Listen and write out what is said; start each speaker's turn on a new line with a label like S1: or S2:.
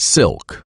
S1: silk.